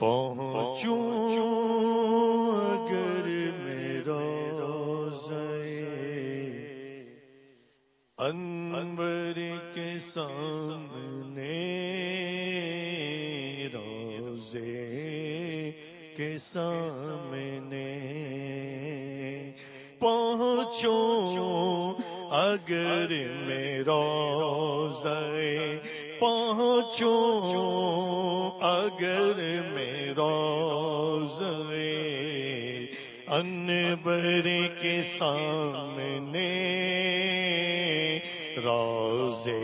پہنچوں اگر میرا انور کے سامنے روزے کے سامنے پہنچو اگر میرا پہنچو اگر میرا انبر کے سامنے روزے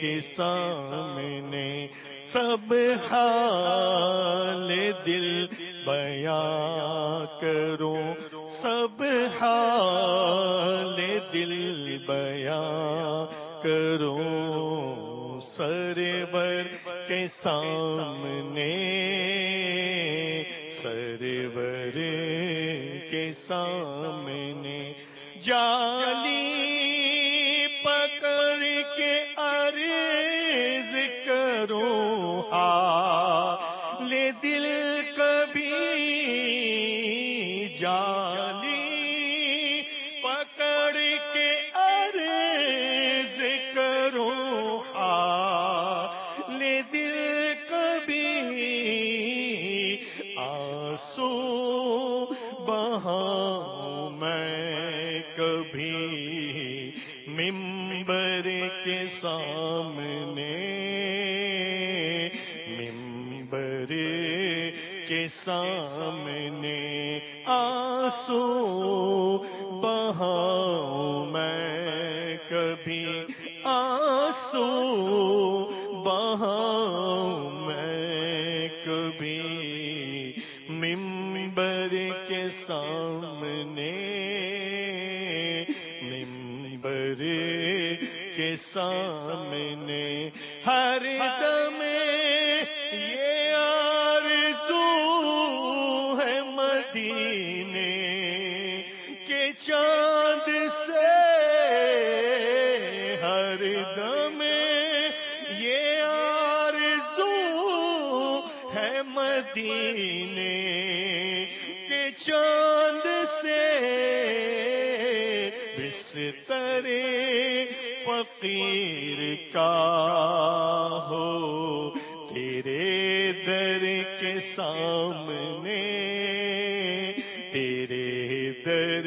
کے سامنے سب حال دل بیان کرو کے سامنے سرور کے سامنے جا سامنے ممبر کے سامنے آسو بہا میں کبھی آسو بہا میں کبھی ممبر کے سامنے ممبر کے سامنے ہر دم یہ آرزو ہے مدینے کے چاند سے ہر دم یہ آرزو ہے مدینے کے چاند سے بستر کے سامنے، تیرے در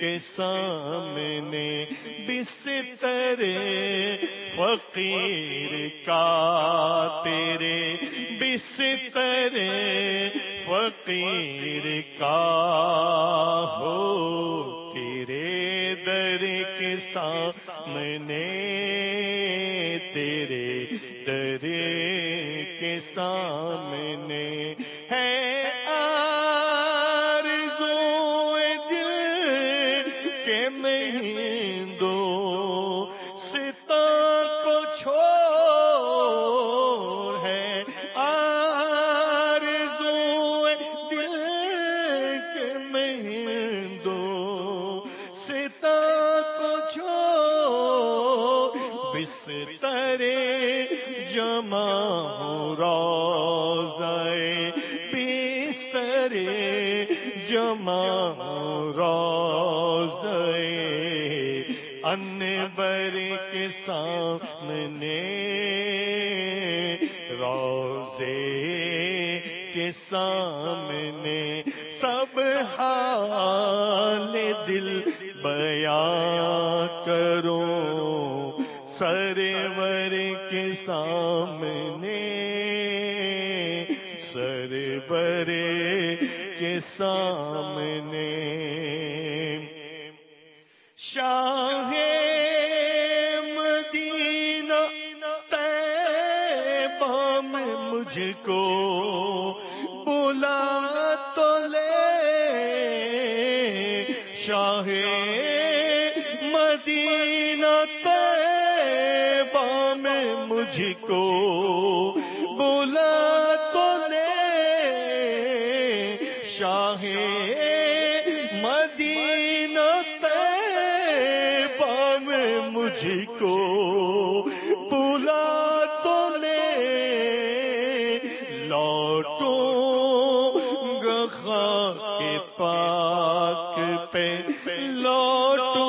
کے سامنے بستر فقیر کا، تیرے بستر فقیر کا ہو، تیرے در کے سامنے جمع روزے انبر کے سامنے روزے کے سامنے سب حال دل بیان کرو سرور کے سامنے سرور کے سامنے شاہ مدینہ طیبہ میں مجھ کو بلا شاہ مدینہ پام مجھ کو بلا تو لے لوٹو گخا کے پاک پہ لوٹو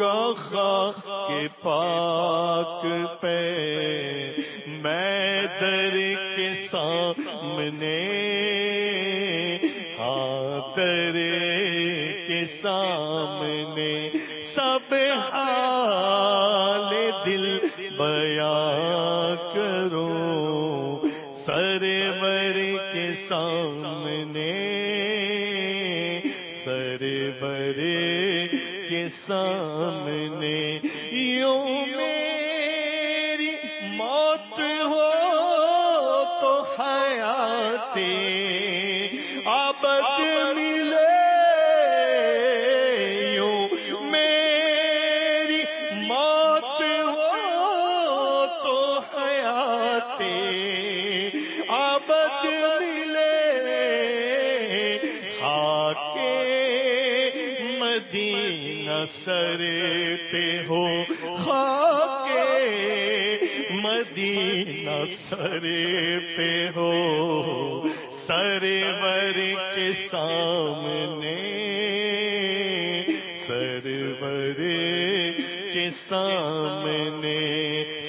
گخا کے پاک پہ میں در کے سامنے ہاں در کے سامنے سب حال دل بیان کروں سرور کے سامنے سرور کے سامنے یوں میری موت ہو تو حیاتی، آبد سر پہ ہو۔ خاک مدینہ سر پہ ہو۔ سرور کے سامنے، سرور کے سامنے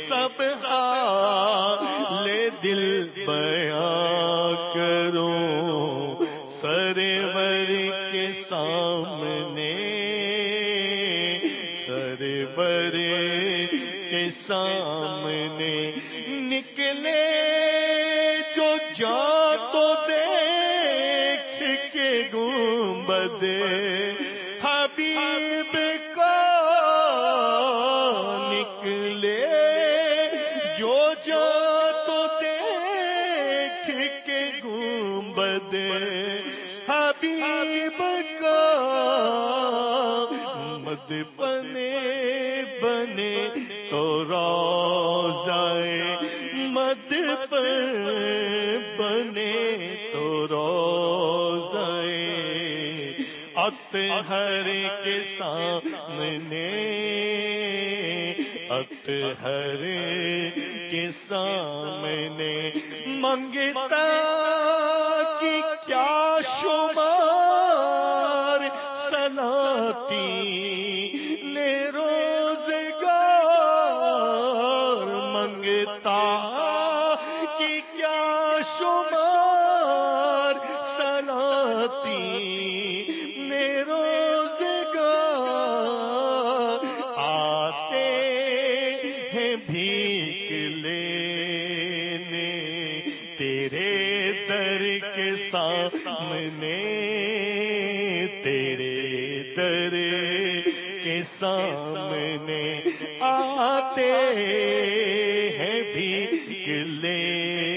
سب حال دل بیان کرو۔ سامنے نکلے جو جا تو دیکھ کے گنبد حبیب تو روزائے مد پر بنے تو روزائے ات ہر کے سامنے ات ہر کے سامنے، منگتا شمار سلاتی نے روزگار آتے ہیں بھیک لینے، تیرے در کے سامنے، تیرے در کے سامنے آتے ہیں بھیک لینے۔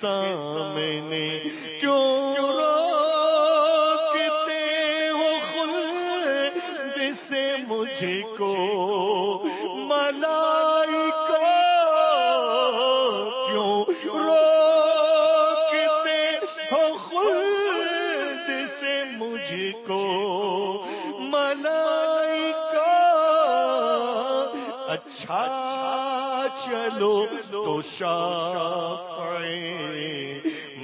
سامنے کیوں روکتے ہو خلد سے مجھ کو ملائکہ؟ کیوں روکتے ہو خلد سے مجھ کو ملائکہ؟ اچھا چلو تو شافع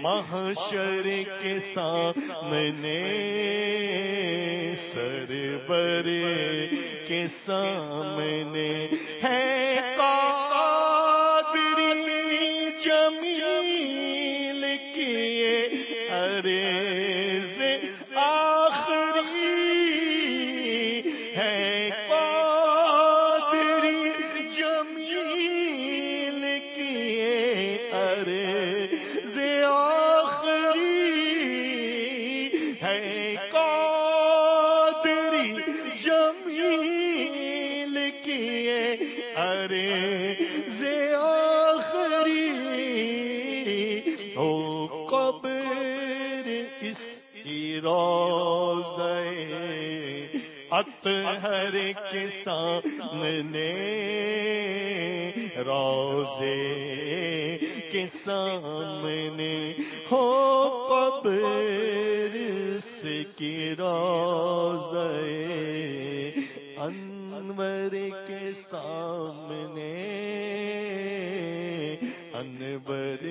محشر کے سامنے سربر کے سامنے ہے قادری جمیل کیے ارے کیے؟ ارے آخری ہو قبر اس کی روزے اطہر کے سامنے روزے کے سامنے ہو قبر سے کی روزے انور کے سامنے، انور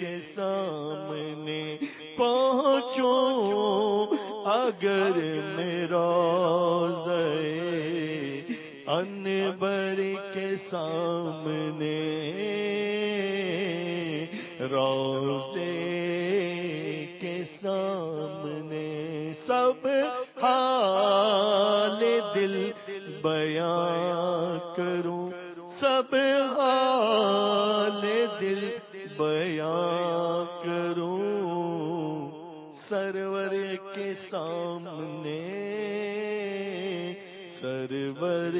کے سامنے پہنچو اگر میرا انبر کے سامنے روزے کے سامنے سب حال دل بیان کروں۔ سب حال دل بیان کروں۔ سرور کے سامنے سرور